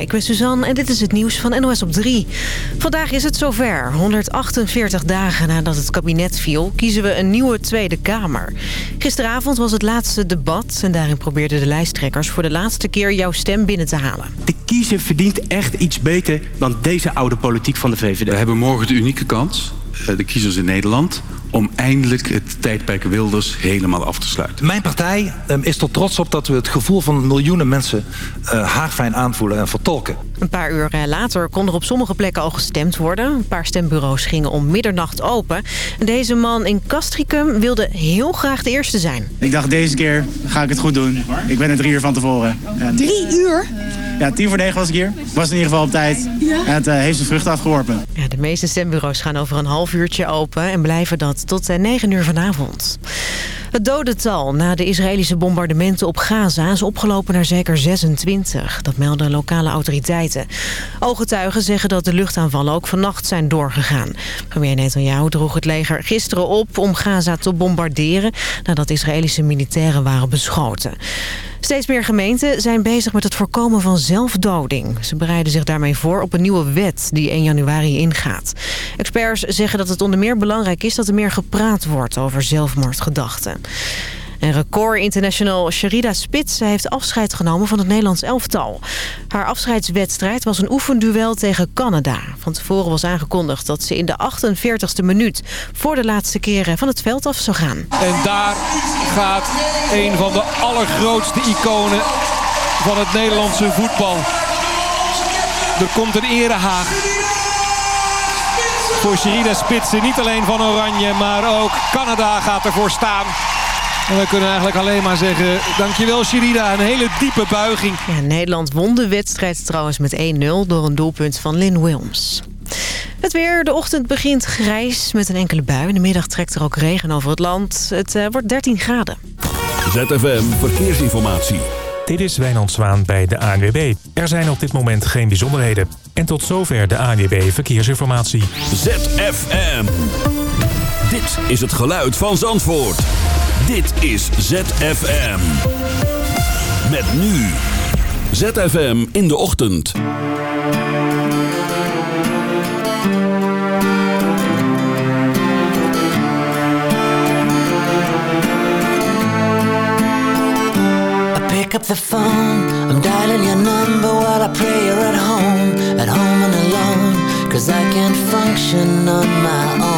Ik ben Suzanne en dit is het nieuws van NOS op 3. Vandaag is het zover. 148 dagen nadat het kabinet viel, kiezen we een nieuwe Tweede Kamer. Gisteravond was het laatste debat en daarin probeerden de lijsttrekkers... voor de laatste keer jouw stem binnen te halen. De kiezer verdient echt iets beter dan deze oude politiek van de VVD. We hebben morgen de unieke kans, eh, de kiezers in Nederland om eindelijk het tijdperk Wilders helemaal af te sluiten. Mijn partij um, is er trots op dat we het gevoel van miljoenen mensen uh, haarfijn aanvoelen en vertolken. Een paar uur later kon er op sommige plekken al gestemd worden. Een paar stembureaus gingen om middernacht open. Deze man in Castricum wilde heel graag de eerste zijn. Ik dacht deze keer ga ik het goed doen. Ik ben er drie uur van tevoren. En... Drie uur? Ja, tien voor negen was ik hier. Ik was in ieder geval op tijd. Ja? En het uh, heeft zijn vrucht afgeworpen. Ja, de meeste stembureaus gaan over een half uurtje open... en blijven dat tot 9 uur vanavond. Het dodental na de Israëlische bombardementen op Gaza is opgelopen naar zeker 26. Dat melden lokale autoriteiten. Ooggetuigen zeggen dat de luchtaanvallen ook vannacht zijn doorgegaan. Premier Netanyahu droeg het leger gisteren op om Gaza te bombarderen... nadat Israëlische militairen waren beschoten. Steeds meer gemeenten zijn bezig met het voorkomen van zelfdoding. Ze bereiden zich daarmee voor op een nieuwe wet die 1 januari ingaat. Experts zeggen dat het onder meer belangrijk is dat er meer gepraat wordt over zelfmoordgedachten. En record international Sherida Spits heeft afscheid genomen van het Nederlands elftal. Haar afscheidswedstrijd was een oefenduel tegen Canada. Van tevoren was aangekondigd dat ze in de 48e minuut... voor de laatste keren van het veld af zou gaan. En daar gaat een van de allergrootste iconen van het Nederlandse voetbal. Er komt een erehaag voor Sherida Spitsen. Niet alleen van Oranje, maar ook Canada gaat ervoor staan. En we kunnen eigenlijk alleen maar zeggen, dankjewel Sherida. Een hele diepe buiging. Ja, Nederland won de wedstrijd trouwens met 1-0 door een doelpunt van Lynn Wilms. Het weer, de ochtend begint grijs met een enkele bui. In de middag trekt er ook regen over het land. Het uh, wordt 13 graden. ZFM Verkeersinformatie. Dit is Wijnand Zwaan bij de ANWB. Er zijn op dit moment geen bijzonderheden. En tot zover de ANWB Verkeersinformatie. ZFM. Dit is het geluid van Zandvoort. Dit is ZFM. Met nu. ZFM in de ochtend. Pick up the phone. I'm dialing your number while I pray you're at home. At home and alone. Cause I can't function on my own.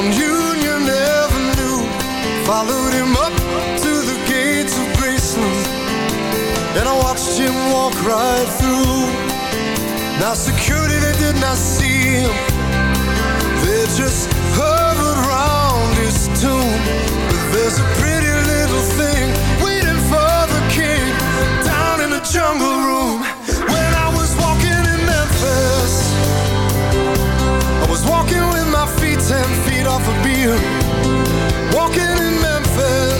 on Union Avenue. Followed him up to the gates of Graceland, and I watched him walk right through. Now security they did not see him. They just hovered round his tomb. But there's a pretty little thing waiting for the king down in the jungle room. Ten feet off a beam. Walking in Memphis,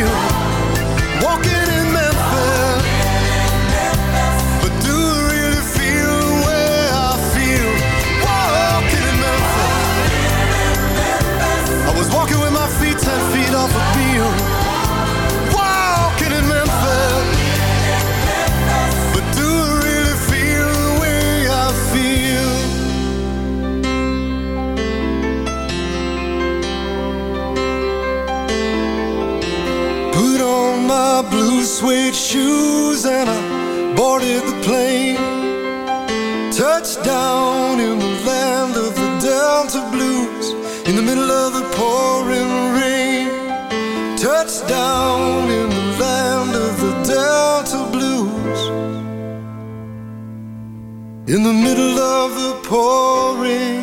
In the middle of the pouring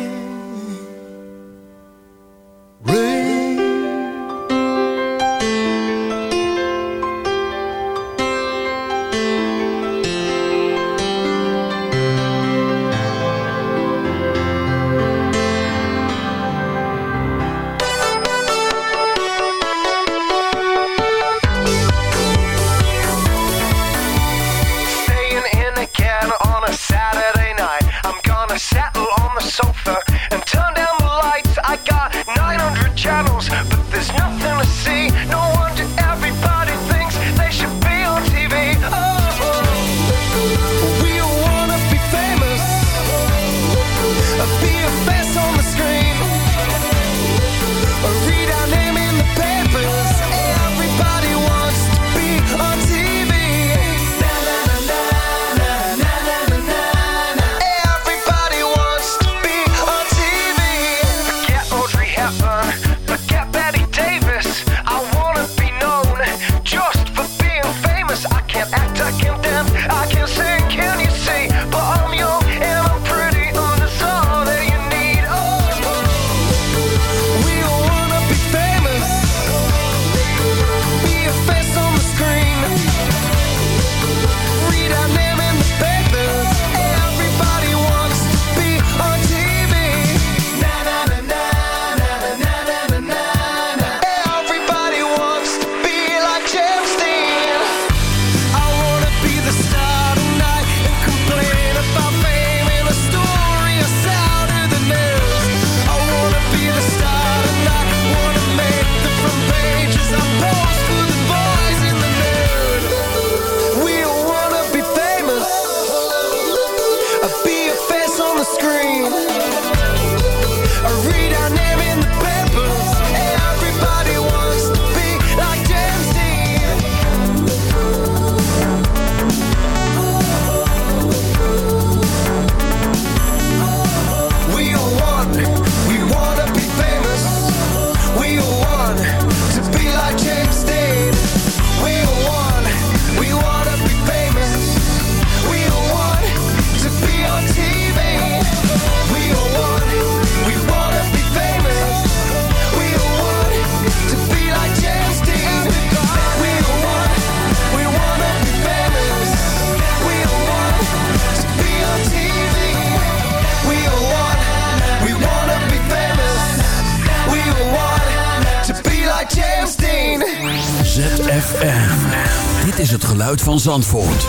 Dit is het geluid van Zandvoort.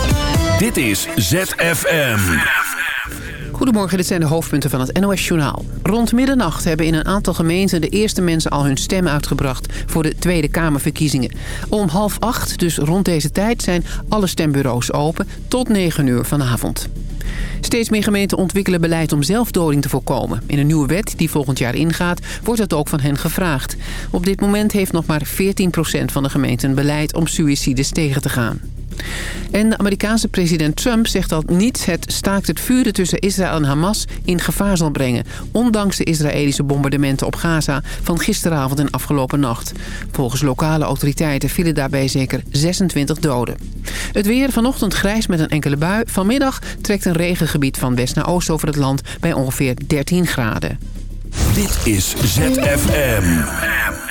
Dit is ZFM. Goedemorgen, dit zijn de hoofdpunten van het NOS-journaal. Rond middernacht hebben in een aantal gemeenten de eerste mensen al hun stem uitgebracht voor de Tweede Kamerverkiezingen. Om half acht, dus rond deze tijd, zijn alle stembureaus open tot 9 uur vanavond. Steeds meer gemeenten ontwikkelen beleid om zelfdoding te voorkomen. In een nieuwe wet die volgend jaar ingaat, wordt dat ook van hen gevraagd. Op dit moment heeft nog maar 14% van de gemeenten beleid om suïcides tegen te gaan. En de Amerikaanse president Trump zegt dat niets het staakt het vuren tussen Israël en Hamas in gevaar zal brengen. Ondanks de Israëlische bombardementen op Gaza van gisteravond en afgelopen nacht. Volgens lokale autoriteiten vielen daarbij zeker 26 doden. Het weer vanochtend grijs met een enkele bui. Vanmiddag trekt een regengebied van west naar oost over het land bij ongeveer 13 graden. Dit is ZFM.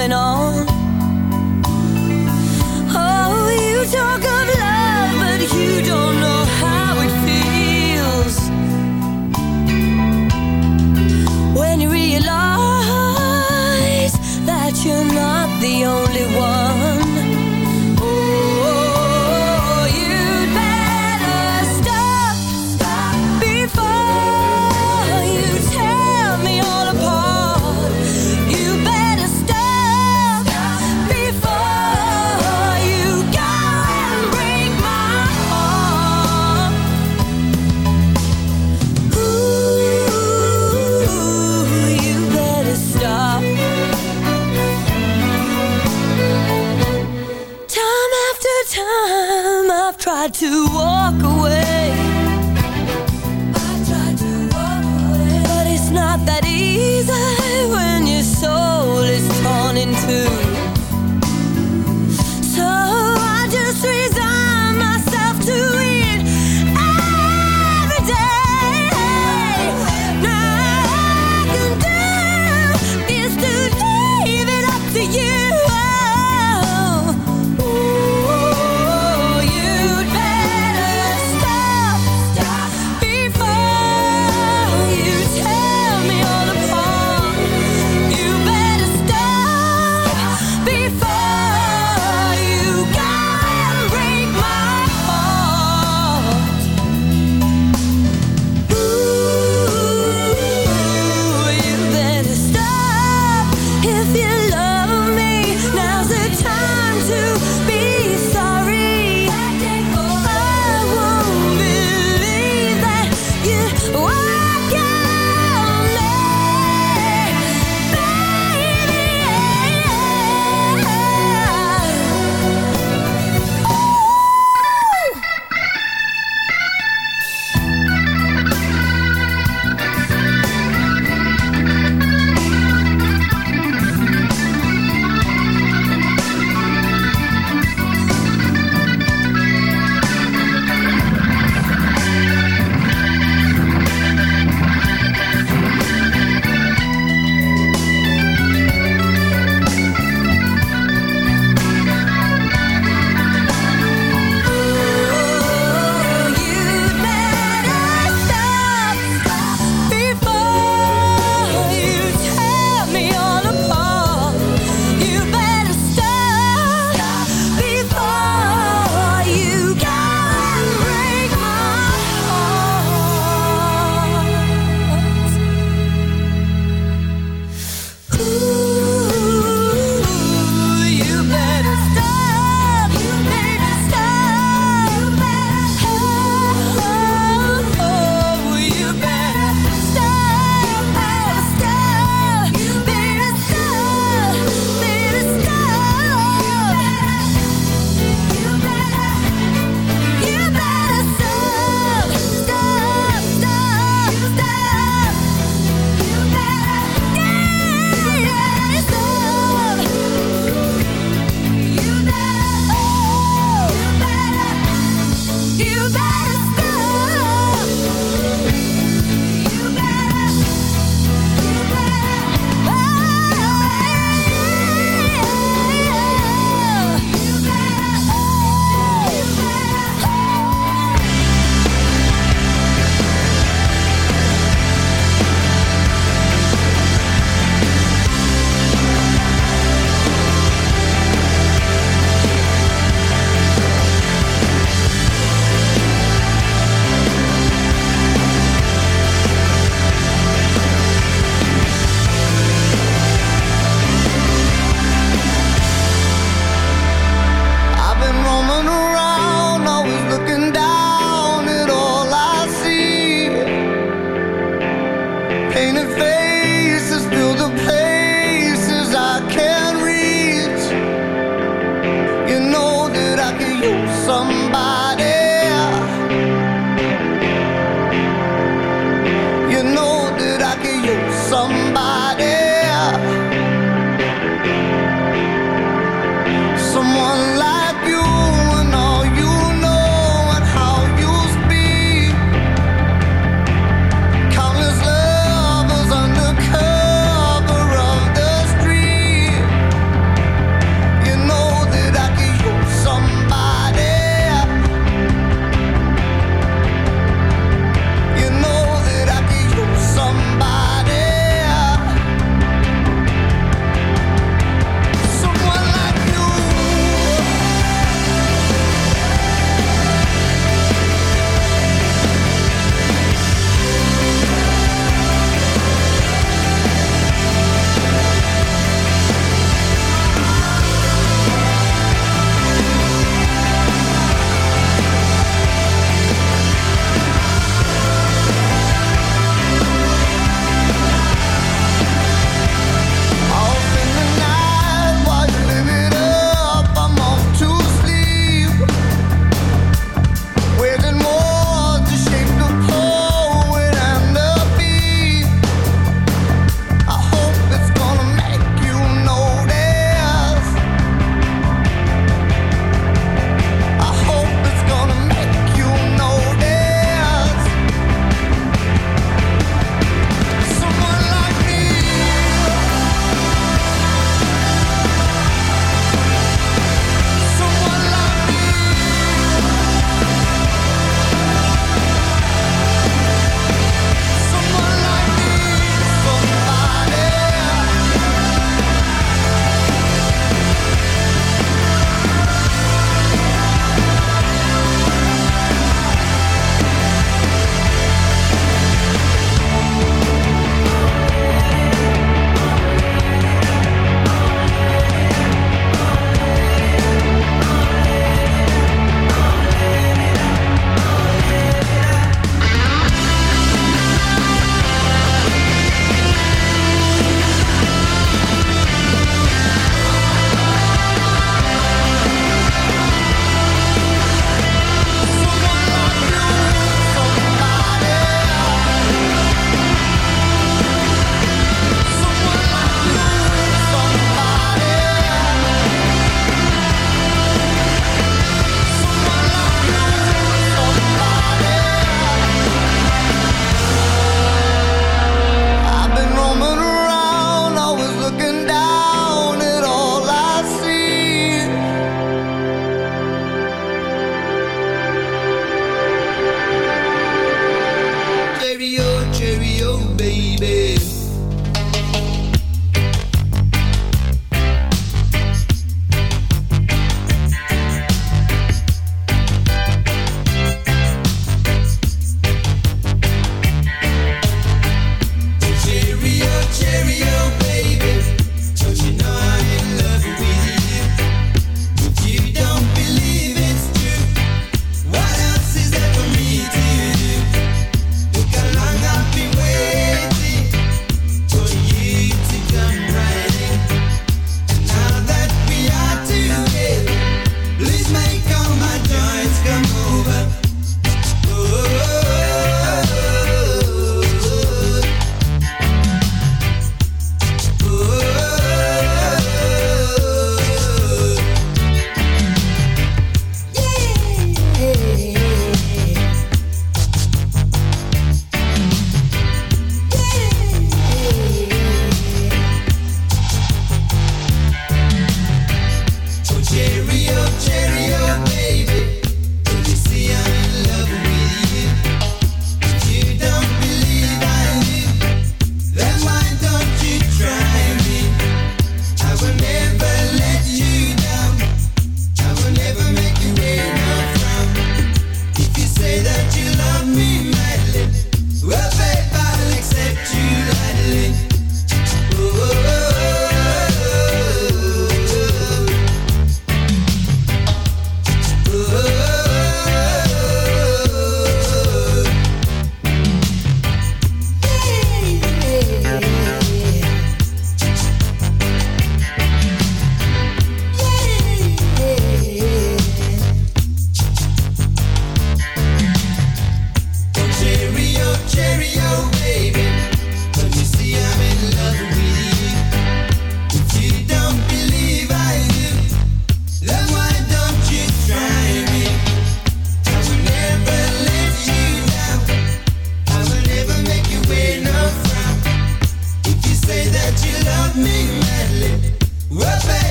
Going on.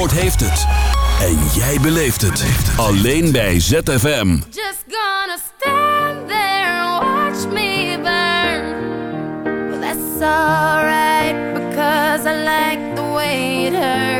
Zandvoort heeft het. En jij beleeft het. Alleen bij ZFM. Just gonna stand there and watch me burn. Well, that's alright because I like the way it hurts.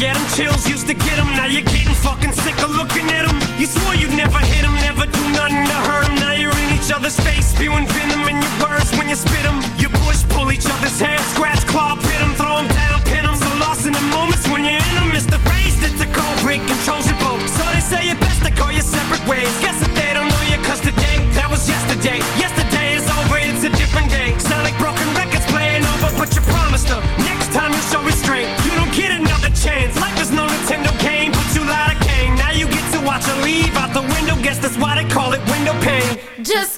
yeah, them chills used to get them. Now you're getting fucking sick of looking at them. You swore you'd never hit them, never do nothing to hurt them. Now you're in each other's face, spewing venom in your words when you spit them. You push, pull each other's hair, scratch, claw, pit them, throw them down, pin them. So lost in the moments when you're in them, it's the phrase that the cold break controls your boat. So they say it best to call your separate ways. Guess that they don't know you, cause today, that was. Yesterday Just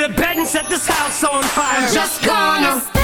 to bed and set this house on fire. Just gonna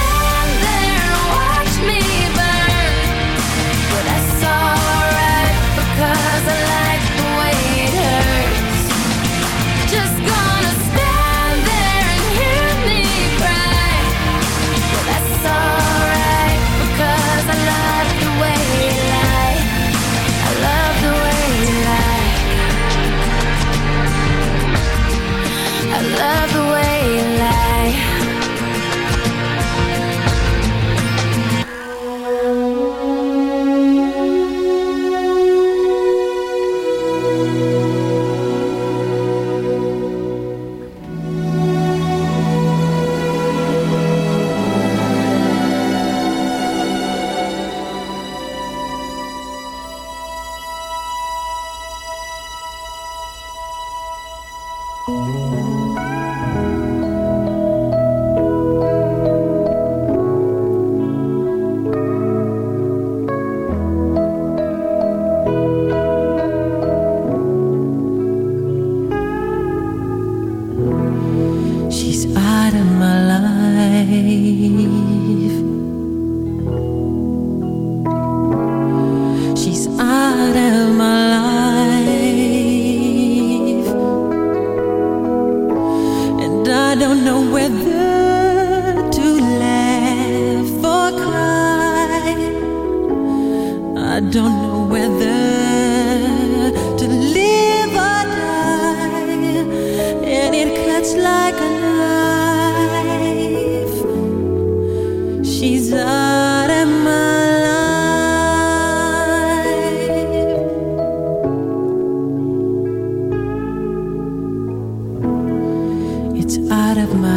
have my